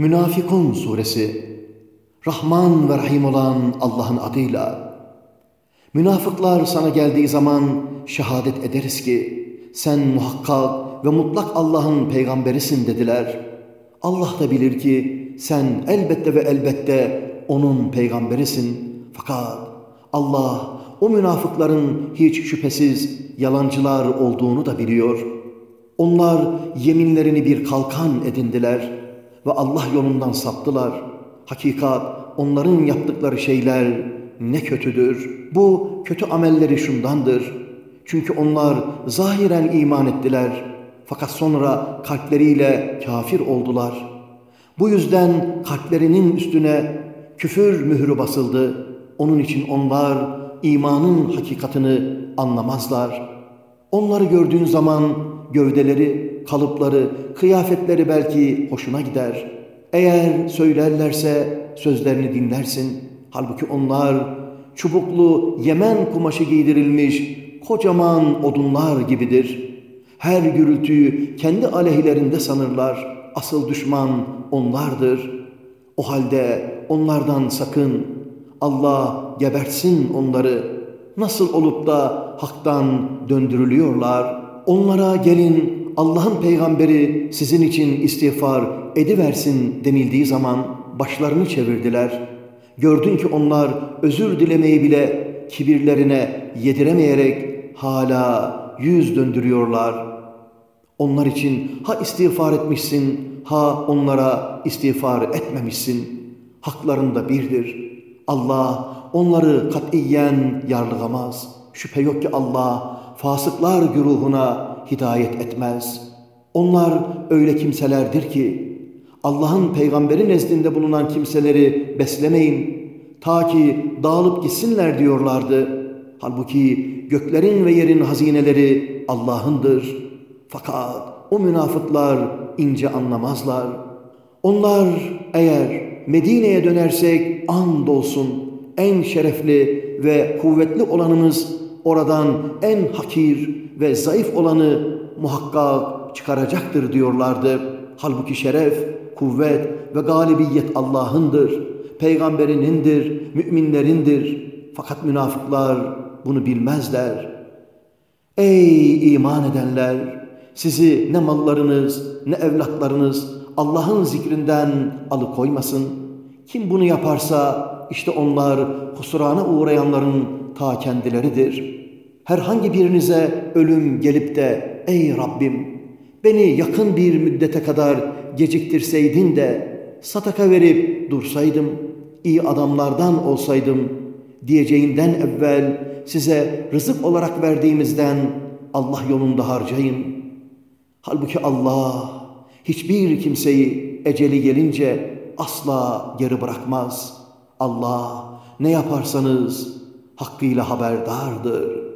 Münafikun suresi Rahman ve Rahim olan Allah'ın adıyla Münafıklar sana geldiği zaman şehadet ederiz ki sen muhakkak ve mutlak Allah'ın peygamberisin dediler. Allah da bilir ki sen elbette ve elbette onun peygamberisin. Fakat Allah o münafıkların hiç şüphesiz yalancılar olduğunu da biliyor. Onlar yeminlerini bir kalkan edindiler ve Allah yolundan saptılar. Hakikat onların yaptıkları şeyler ne kötüdür. Bu kötü amelleri şundandır. Çünkü onlar zahiren iman ettiler. Fakat sonra kalpleriyle kafir oldular. Bu yüzden kalplerinin üstüne küfür mührü basıldı. Onun için onlar imanın hakikatini anlamazlar. Onları gördüğün zaman gövdeleri, kalıpları, kıyafetleri belki hoşuna gider. Eğer söylerlerse sözlerini dinlersin. Halbuki onlar çubuklu Yemen kumaşı giydirilmiş kocaman odunlar gibidir. Her gürültüyü kendi aleyhlerinde sanırlar. Asıl düşman onlardır. O halde onlardan sakın. Allah gebersin onları. Nasıl olup da haktan döndürülüyorlar? Onlara gelin Allah'ın peygamberi sizin için istiğfar ediversin denildiği zaman başlarını çevirdiler. Gördün ki onlar özür dilemeyi bile kibirlerine yediremeyerek hala yüz döndürüyorlar. Onlar için ha istiğfar etmişsin, ha onlara istiğfar etmemişsin. Haklarında birdir. Allah onları katiyen yarlıgamaz. Şüphe yok ki Allah fasıklar güruhuna hidayet etmez. Onlar öyle kimselerdir ki Allah'ın peygamberi nezdinde bulunan kimseleri beslemeyin. Ta ki dağılıp gitsinler diyorlardı. Halbuki göklerin ve yerin hazineleri Allah'ındır. Fakat o münafıklar ince anlamazlar. Onlar eğer Medine'ye dönersek and olsun en şerefli ve kuvvetli olanımız oradan en hakir ve zayıf olanı muhakkak çıkaracaktır diyorlardı. Halbuki şeref, kuvvet ve galibiyet Allah'ındır, peygamberinindir, müminlerindir. Fakat münafıklar bunu bilmezler. Ey iman edenler! Sizi ne mallarınız ne evlatlarınız Allah'ın zikrinden alıkoymasın. Kim bunu yaparsa işte onlar husurana uğrayanların ta kendileridir. Herhangi birinize ölüm gelip de ey Rabbim beni yakın bir müddete kadar geciktirseydin de sataka verip dursaydım, iyi adamlardan olsaydım diyeceğinden evvel size rızık olarak verdiğimizden Allah yolunda harcayın.'' Halbuki Allah hiçbir kimseyi eceli gelince asla geri bırakmaz. Allah ne yaparsanız hakkıyla haberdardır.